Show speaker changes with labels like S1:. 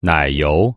S1: 奶油